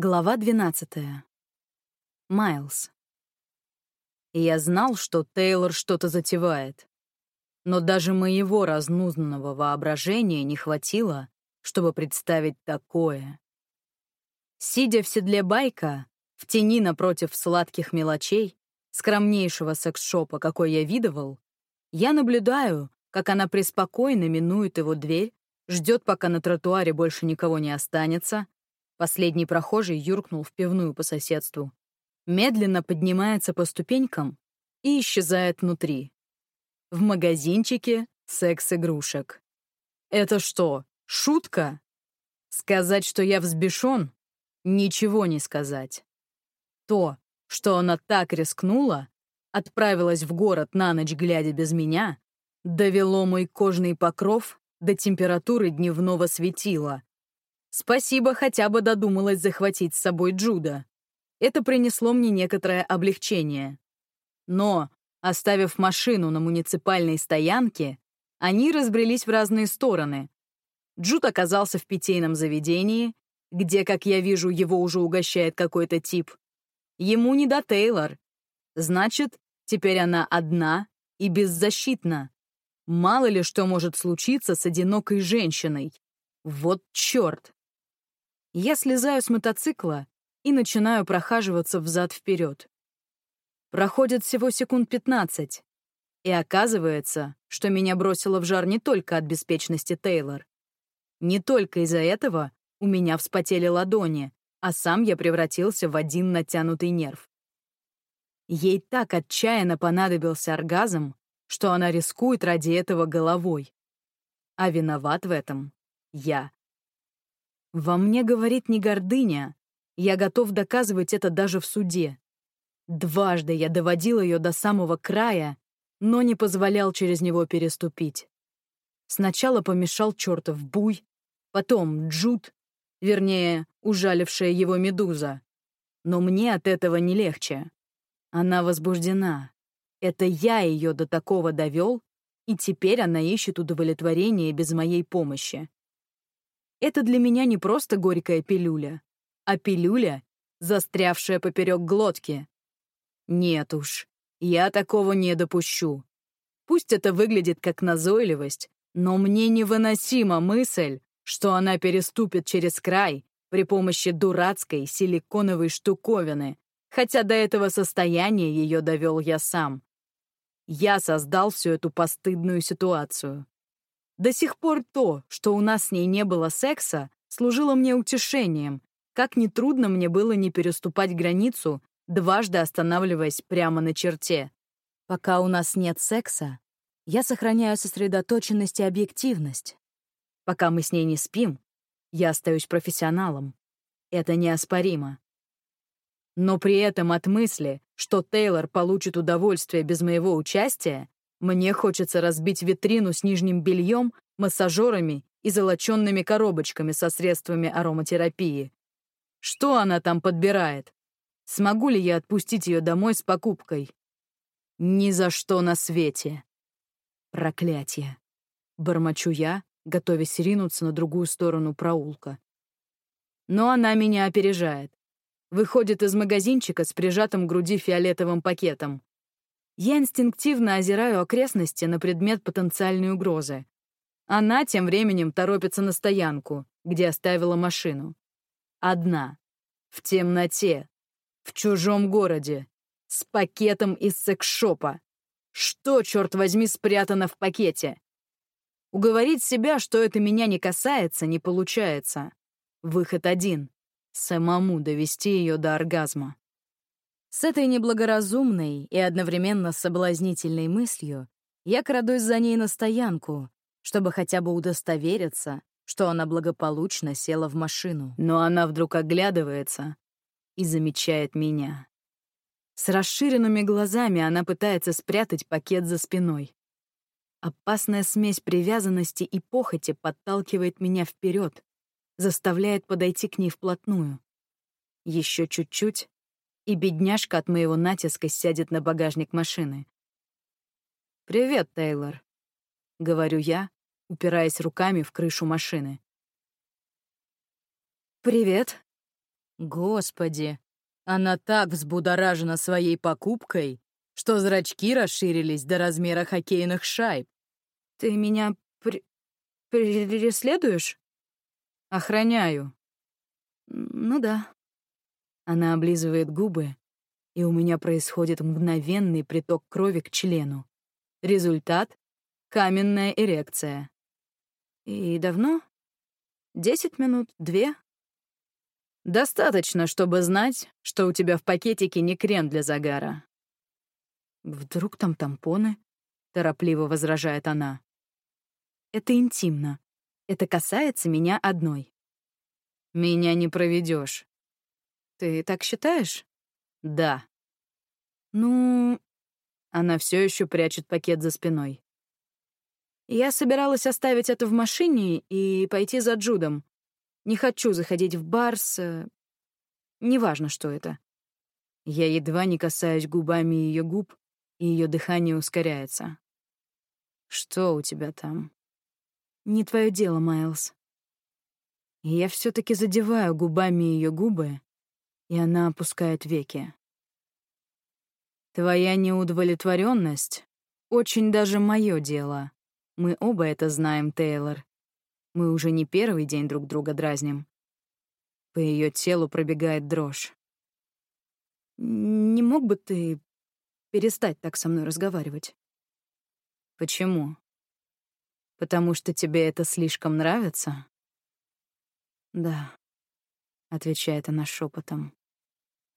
Глава 12. Майлз. Я знал, что Тейлор что-то затевает. Но даже моего разнузнанного воображения не хватило, чтобы представить такое. Сидя в седле байка, в тени напротив сладких мелочей, скромнейшего секс-шопа, какой я видывал, я наблюдаю, как она преспокойно минует его дверь, ждет, пока на тротуаре больше никого не останется, Последний прохожий юркнул в пивную по соседству. Медленно поднимается по ступенькам и исчезает внутри. В магазинчике секс-игрушек. Это что, шутка? Сказать, что я взбешен? Ничего не сказать. То, что она так рискнула, отправилась в город на ночь, глядя без меня, довело мой кожный покров до температуры дневного светила, Спасибо, хотя бы додумалась захватить с собой Джуда. Это принесло мне некоторое облегчение. Но, оставив машину на муниципальной стоянке, они разбрелись в разные стороны. Джуд оказался в питейном заведении, где, как я вижу, его уже угощает какой-то тип. Ему не до Тейлор. Значит, теперь она одна и беззащитна. Мало ли что может случиться с одинокой женщиной. Вот черт! Я слезаю с мотоцикла и начинаю прохаживаться взад-вперед. Проходит всего секунд 15, и оказывается, что меня бросило в жар не только от беспечности Тейлор. Не только из-за этого у меня вспотели ладони, а сам я превратился в один натянутый нерв. Ей так отчаянно понадобился оргазм, что она рискует ради этого головой. А виноват в этом я. Во мне говорит не гордыня. Я готов доказывать это даже в суде. Дважды я доводил ее до самого края, но не позволял через него переступить. Сначала помешал чертов буй, потом Джуд, вернее, ужалившая его медуза. Но мне от этого не легче. Она возбуждена. Это я ее до такого довел, и теперь она ищет удовлетворение без моей помощи. Это для меня не просто горькая пилюля, а пилюля, застрявшая поперек глотки. Нет уж, я такого не допущу. Пусть это выглядит как назойливость, но мне невыносима мысль, что она переступит через край при помощи дурацкой силиконовой штуковины, хотя до этого состояния ее довел я сам. Я создал всю эту постыдную ситуацию. До сих пор то, что у нас с ней не было секса, служило мне утешением, как нетрудно мне было не переступать границу, дважды останавливаясь прямо на черте. Пока у нас нет секса, я сохраняю сосредоточенность и объективность. Пока мы с ней не спим, я остаюсь профессионалом. Это неоспоримо. Но при этом от мысли, что Тейлор получит удовольствие без моего участия, мне хочется разбить витрину с нижним бельем, массажерами и золоченными коробочками со средствами ароматерапии. Что она там подбирает? Смогу ли я отпустить ее домой с покупкой? Ни за что на свете. Проклятие. Бормочу я, готовясь ринуться на другую сторону проулка. Но она меня опережает. Выходит из магазинчика с прижатым к груди фиолетовым пакетом. Я инстинктивно озираю окрестности на предмет потенциальной угрозы. Она тем временем торопится на стоянку, где оставила машину. Одна. В темноте. В чужом городе. С пакетом из секс-шопа. Что, черт возьми, спрятано в пакете? Уговорить себя, что это меня не касается, не получается. Выход один — самому довести ее до оргазма. С этой неблагоразумной и одновременно соблазнительной мыслью я крадусь за ней на стоянку, чтобы хотя бы удостовериться, что она благополучно села в машину. Но она вдруг оглядывается и замечает меня. С расширенными глазами она пытается спрятать пакет за спиной. Опасная смесь привязанности и похоти подталкивает меня вперед, заставляет подойти к ней вплотную. Еще чуть-чуть, и бедняжка от моего натиска сядет на багажник машины. «Привет, Тейлор», — говорю я, упираясь руками в крышу машины. «Привет», Господи, она так взбудоражена своей покупкой, что зрачки расширились до размера хоккейных шайб. «Ты меня при... преследуешь?» «Охраняю». «Ну да». Она облизывает губы, и у меня происходит мгновенный приток крови к члену. Результат — каменная эрекция. «И давно?» «Десять минут? Две?» «Достаточно, чтобы знать, что у тебя в пакетике не крем для загара». «Вдруг там тампоны?» — торопливо возражает она. «Это интимно. Это касается меня одной». «Меня не проведешь. «Ты так считаешь?» «Да». «Ну...» Она все еще прячет пакет за спиной. «Я собиралась оставить это в машине и пойти за Джудом. Не хочу заходить в бар с... Неважно, что это». Я едва не касаюсь губами ее губ, и ее дыхание ускоряется. «Что у тебя там?» «Не твое дело, Майлз». И я все таки задеваю губами ее губы, и она опускает веки. Твоя неудовлетворенность очень даже мое дело. Мы оба это знаем, Тейлор. Мы уже не первый день друг друга дразним. По ее телу пробегает дрожь. Не мог бы ты перестать так со мной разговаривать? Почему? Потому что тебе это слишком нравится? Да, отвечает она шепотом.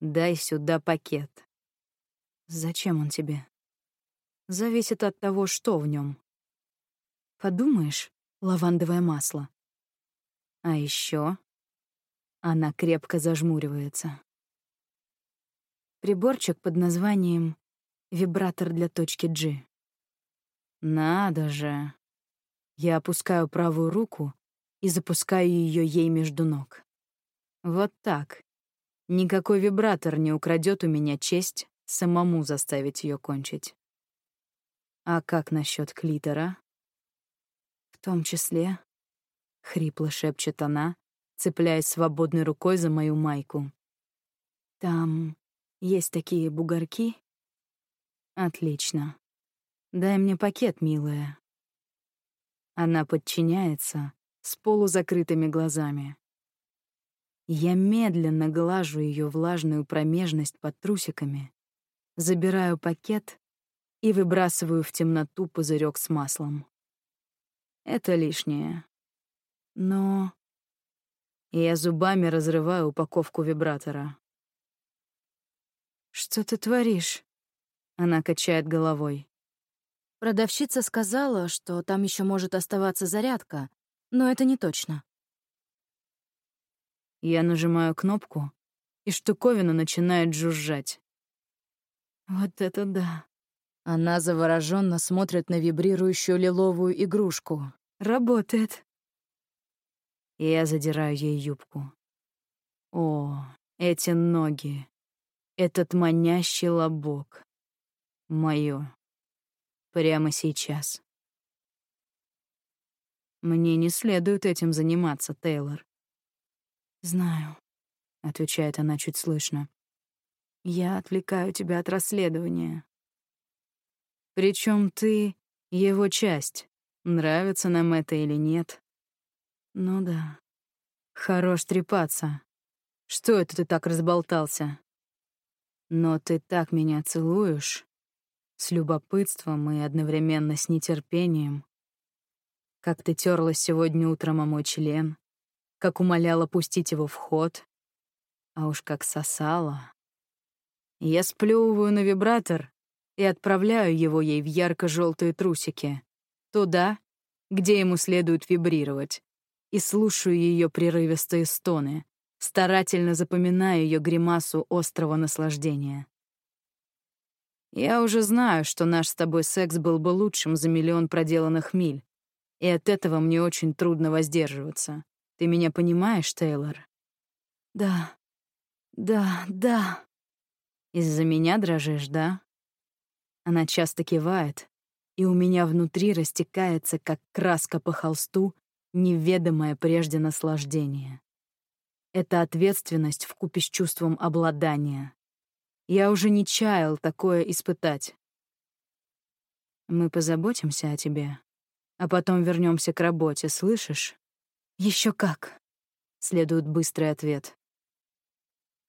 Дай сюда пакет. Зачем он тебе? Зависит от того, что в нем. Подумаешь, лавандовое масло. А еще она крепко зажмуривается. Приборчик под названием «Вибратор для точки G». Надо же. Я опускаю правую руку и запускаю ее ей между ног. Вот так. Никакой вибратор не украдет у меня честь самому заставить ее кончить. А как насчет клитора? В том числе, хрипло шепчет она, цепляясь свободной рукой за мою майку. Там есть такие бугорки? Отлично. Дай мне пакет, милая. Она подчиняется с полузакрытыми глазами. Я медленно глажу ее влажную промежность под трусиками, забираю пакет и выбрасываю в темноту пузырек с маслом. Это лишнее. Но... Я зубами разрываю упаковку вибратора. «Что ты творишь?» Она качает головой. Продавщица сказала, что там еще может оставаться зарядка, но это не точно. Я нажимаю кнопку, и штуковина начинает жужжать. Вот это да. Она завороженно смотрит на вибрирующую лиловую игрушку. Работает. Я задираю ей юбку. О, эти ноги. Этот манящий лобок. Моё. Прямо сейчас. Мне не следует этим заниматься, Тейлор. «Знаю», — отвечает она чуть слышно. «Я отвлекаю тебя от расследования». Причем ты — его часть. Нравится нам это или нет. Ну да. Хорош трепаться. Что это ты так разболтался? Но ты так меня целуешь. С любопытством и одновременно с нетерпением. Как ты терлась сегодня утром о мой член как умоляла пустить его в ход, а уж как сосала. Я сплёвываю на вибратор и отправляю его ей в ярко-желтые трусики, туда, где ему следует вибрировать, и слушаю ее прерывистые стоны, старательно запоминая ее гримасу острого наслаждения. Я уже знаю, что наш с тобой секс был бы лучшим за миллион проделанных миль, и от этого мне очень трудно воздерживаться. Ты меня понимаешь, Тейлор? Да. Да, да. Из-за меня дрожишь, да? Она часто кивает, и у меня внутри растекается, как краска по холсту, неведомое прежде наслаждение. Это ответственность вкупе с чувством обладания. Я уже не чаял такое испытать. Мы позаботимся о тебе, а потом вернемся к работе, слышишь? Еще как. Следует быстрый ответ.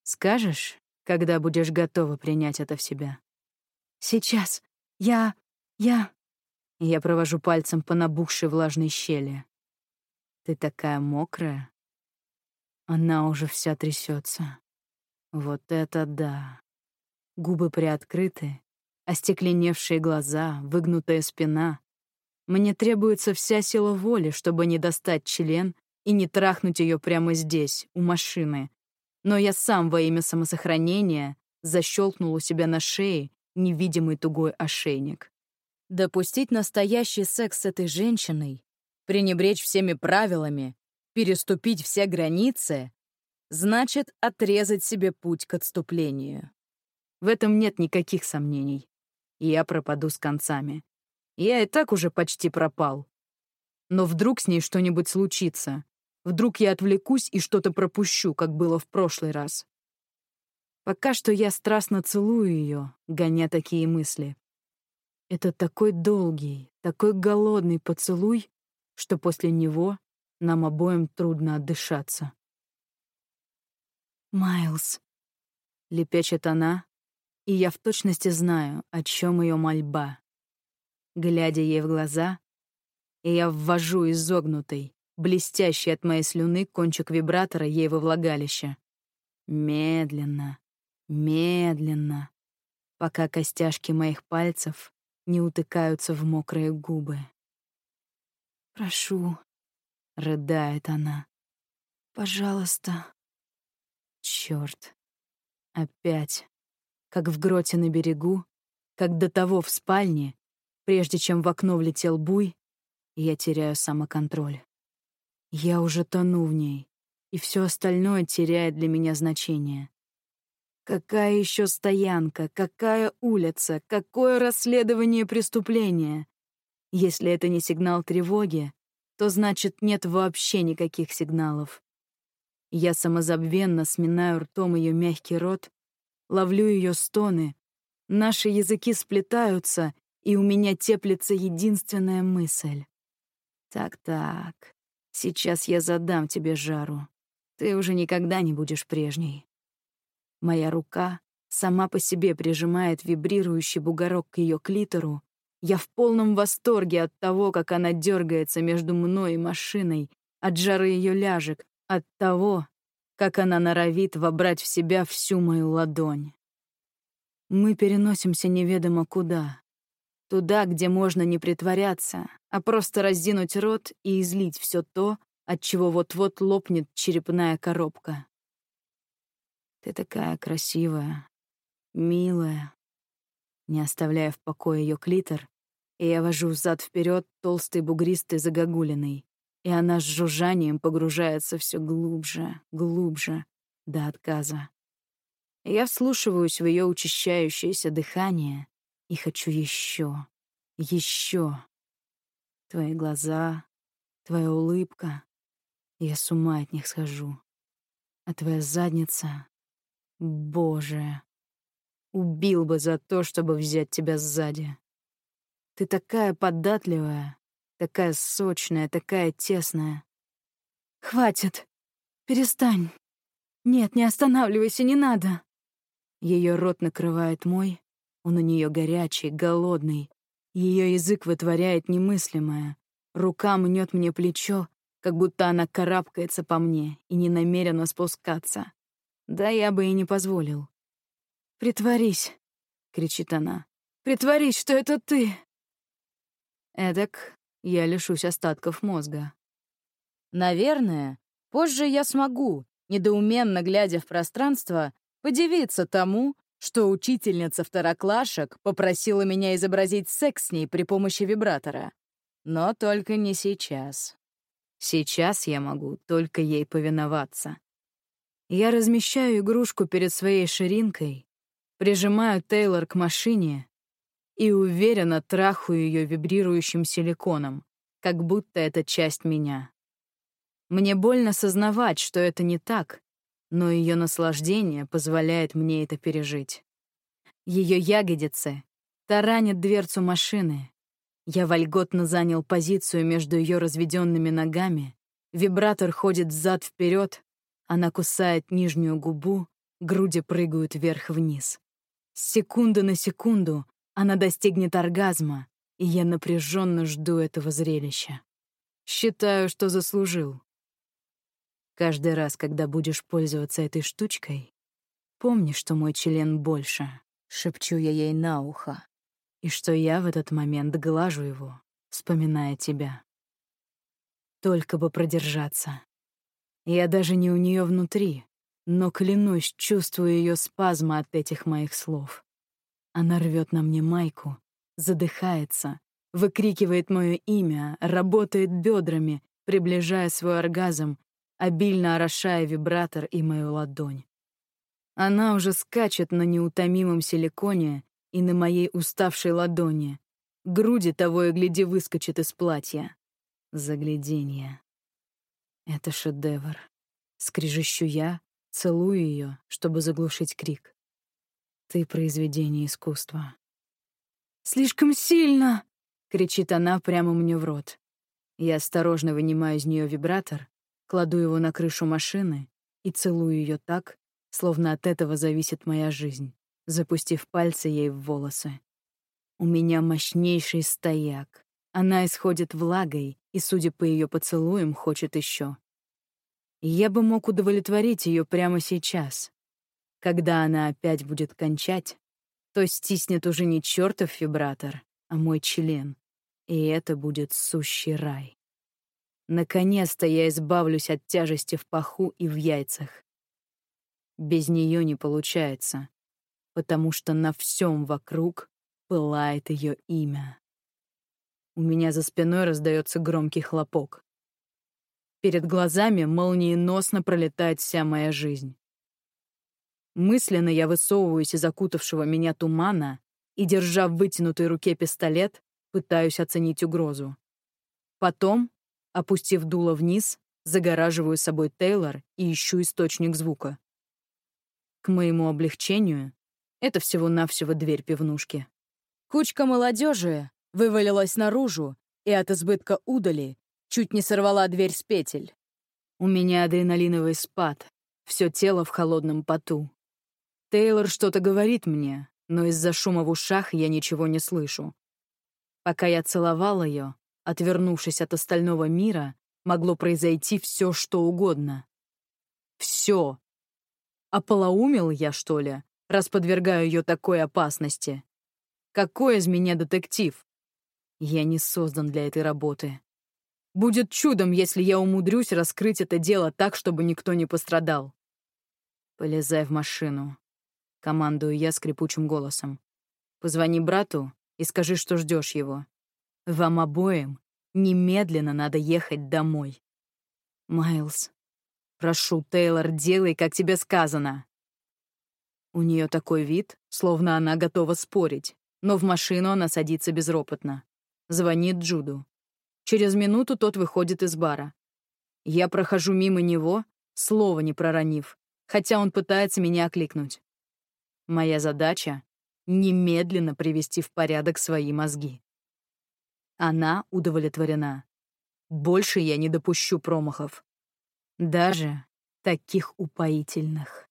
Скажешь, когда будешь готова принять это в себя? Сейчас. Я... я... Я провожу пальцем по набухшей влажной щели. Ты такая мокрая. Она уже вся трясется. Вот это да. Губы приоткрыты, остекленевшие глаза, выгнутая спина. Мне требуется вся сила воли, чтобы не достать член и не трахнуть ее прямо здесь, у машины. Но я сам во имя самосохранения защелкнул у себя на шее невидимый тугой ошейник. Допустить настоящий секс с этой женщиной, пренебречь всеми правилами, переступить все границы, значит отрезать себе путь к отступлению. В этом нет никаких сомнений. Я пропаду с концами. Я и так уже почти пропал. Но вдруг с ней что-нибудь случится. Вдруг я отвлекусь и что-то пропущу, как было в прошлый раз. Пока что я страстно целую ее, гоня такие мысли. Это такой долгий, такой голодный поцелуй, что после него нам обоим трудно отдышаться. «Майлз», — лепечет она, и я в точности знаю, о чем ее мольба. Глядя ей в глаза, я ввожу изогнутый, блестящий от моей слюны кончик вибратора ей во влагалище. Медленно, медленно, пока костяшки моих пальцев не утыкаются в мокрые губы. «Прошу», — рыдает она. «Пожалуйста». Чёрт. Опять. Как в гроте на берегу, как до того в спальне, прежде чем в окно влетел буй, я теряю самоконтроль. Я уже тону в ней, и все остальное теряет для меня значение. Какая еще стоянка, какая улица, какое расследование преступления? Если это не сигнал тревоги, то значит нет вообще никаких сигналов. Я самозабвенно сминаю ртом ее мягкий рот, ловлю ее стоны, наши языки сплетаются, и у меня теплится единственная мысль. Так-так, сейчас я задам тебе жару. Ты уже никогда не будешь прежней. Моя рука сама по себе прижимает вибрирующий бугорок к ее клитору. Я в полном восторге от того, как она дергается между мной и машиной, от жары ее ляжек, от того, как она норовит вобрать в себя всю мою ладонь. Мы переносимся неведомо куда. Туда, где можно не притворяться, а просто раздинуть рот и излить все то, от чего вот-вот лопнет черепная коробка. Ты такая красивая, милая. Не оставляя в покое ее клитор, и я вожу взад вперед толстый бугристый загогулиной, и она с жужжанием погружается все глубже, глубже, до отказа. Я вслушиваюсь в ее учащающееся дыхание и хочу еще, еще. Твои глаза, твоя улыбка. Я с ума от них схожу. А твоя задница Боже, убил бы за то, чтобы взять тебя сзади. Ты такая податливая, такая сочная, такая тесная. Хватит. Перестань. Нет, не останавливайся, не надо. Ее рот накрывает мой, он у нее горячий, голодный. Ее язык вытворяет немыслимое. Рука мнет мне плечо, как будто она карабкается по мне и не намерена спускаться. Да я бы и не позволил. «Притворись», — кричит она. «Притворись, что это ты!» Эдак я лишусь остатков мозга. Наверное, позже я смогу, недоуменно глядя в пространство, подивиться тому, что учительница второклашек попросила меня изобразить секс с ней при помощи вибратора. Но только не сейчас. Сейчас я могу только ей повиноваться. Я размещаю игрушку перед своей ширинкой, прижимаю Тейлор к машине и уверенно трахаю ее вибрирующим силиконом, как будто это часть меня. Мне больно сознавать, что это не так, но ее наслаждение позволяет мне это пережить. Ее ягодицы таранят дверцу машины. Я вольготно занял позицию между ее разведенными ногами. Вибратор ходит взад-вперед, она кусает нижнюю губу, груди прыгают вверх-вниз. С секунды на секунду она достигнет оргазма, и я напряженно жду этого зрелища. Считаю, что заслужил. Каждый раз, когда будешь пользоваться этой штучкой, помни, что мой член больше, шепчу я ей на ухо, и что я в этот момент глажу его, вспоминая тебя. Только бы продержаться. Я даже не у нее внутри, но, клянусь, чувствую ее спазмы от этих моих слов. Она рвет на мне майку, задыхается, выкрикивает мое имя, работает бедрами, приближая свой оргазм, обильно орошая вибратор и мою ладонь. Она уже скачет на неутомимом силиконе и на моей уставшей ладони. Груди того и гляди выскочит из платья. Загляденье. Это шедевр. Скрежещу я, целую ее, чтобы заглушить крик. Ты произведение искусства. «Слишком сильно!» — кричит она прямо мне в рот. Я осторожно вынимаю из нее вибратор кладу его на крышу машины и целую ее так, словно от этого зависит моя жизнь, запустив пальцы ей в волосы. У меня мощнейший стояк. Она исходит влагой и, судя по ее поцелуям, хочет еще. я бы мог удовлетворить ее прямо сейчас. Когда она опять будет кончать, то стиснет уже не чертов вибратор, а мой член. И это будет сущий рай. Наконец-то я избавлюсь от тяжести в паху и в яйцах. Без нее не получается, потому что на всем вокруг пылает ее имя. У меня за спиной раздается громкий хлопок. Перед глазами молниеносно пролетает вся моя жизнь. Мысленно я высовываюсь из окутавшего меня тумана и, держа в вытянутой руке пистолет, пытаюсь оценить угрозу. Потом Опустив дуло вниз, загораживаю собой Тейлор и ищу источник звука. К моему облегчению, это всего-навсего дверь пивнушки. Кучка молодежи вывалилась наружу и от избытка удали чуть не сорвала дверь с петель. У меня адреналиновый спад, все тело в холодном поту. Тейлор что-то говорит мне, но из-за шума в ушах я ничего не слышу. Пока я целовал ее, Отвернувшись от остального мира, могло произойти все, что угодно. Все. Ополоумел я, что ли, раз подвергаю ее такой опасности? Какой из меня детектив? Я не создан для этой работы. Будет чудом, если я умудрюсь раскрыть это дело так, чтобы никто не пострадал. Полезай в машину. Командую я скрипучим голосом. Позвони брату и скажи, что ждешь его. Вам обоим немедленно надо ехать домой. Майлз, прошу, Тейлор, делай, как тебе сказано. У нее такой вид, словно она готова спорить, но в машину она садится безропотно. Звонит Джуду. Через минуту тот выходит из бара. Я прохожу мимо него, слова не проронив, хотя он пытается меня окликнуть. Моя задача — немедленно привести в порядок свои мозги. Она удовлетворена. Больше я не допущу промахов. Даже таких упоительных.